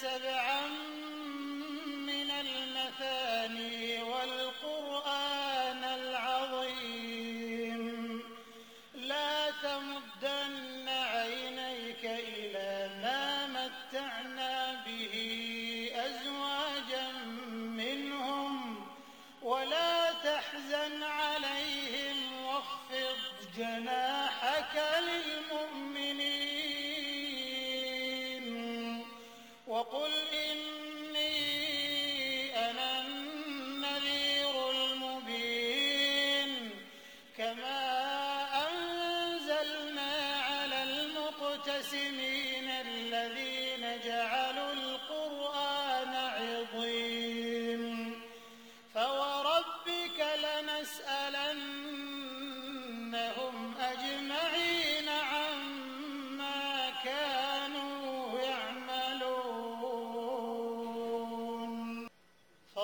سبعا من المثاني والقرآن العظيم. لا تمدن عينيك إلى ما متعنا به أزواجا منهم ولا تحزن عليهم واخفض جناحك للمؤمنين وقل إني أنا النذير المبين كما أنزلنا على المقتسمين الذين جعلوا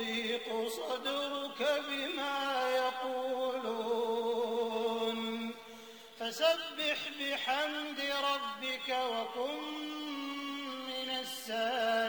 يضيق صدرك بما يقولون. فسبح بحمد ربك وكن من الساجدين